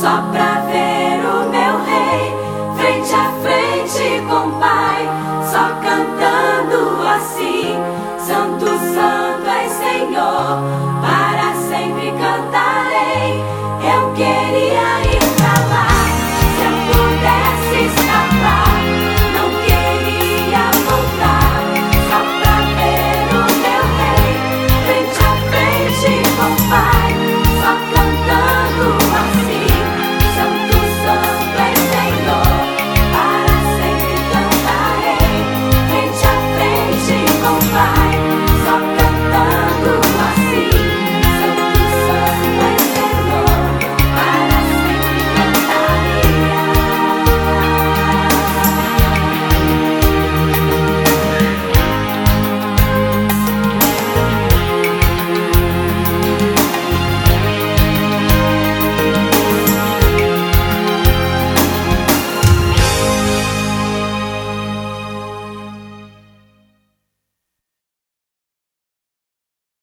só pra ver o meu rei, frente a frente com o Pai, só cantando assim: Santo, Santo é Senhor.